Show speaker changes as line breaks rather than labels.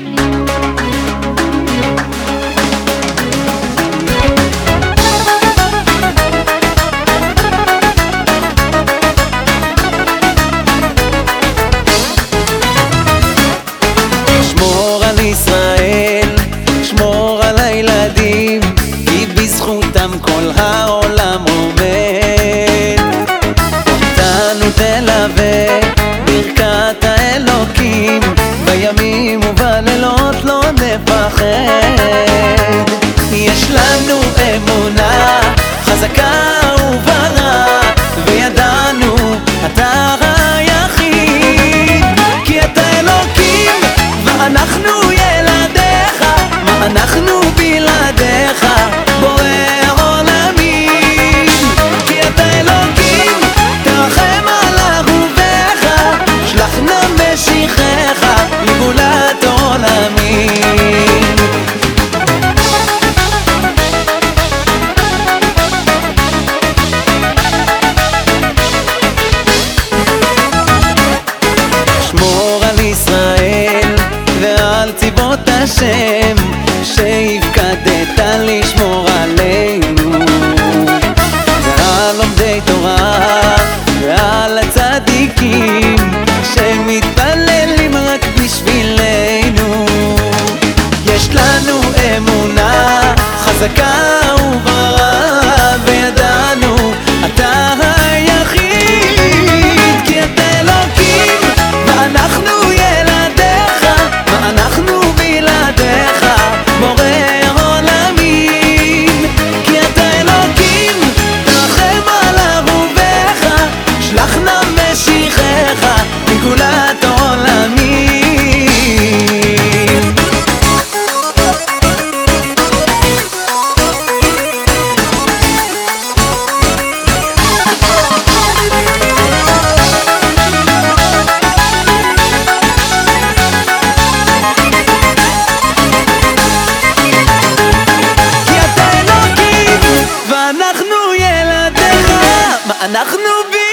שמור על ישראל, שמור על הילדים, כי בזכותם כל העולם עומד. בימים ובלילות לא נפחד. יש לנו אמונה חזקה וברה, וידענו אתה היחיד, כי אתה אלוקים ואנחנו ילדיך, מה אנחנו בלעדיך, השם שהפקדת לשמור עלינו. ועל לומדי תורה ועל הצדיקים שמתפללים רק בשבילנו. יש לנו אמונה חזקה ובררה אנחנו ב...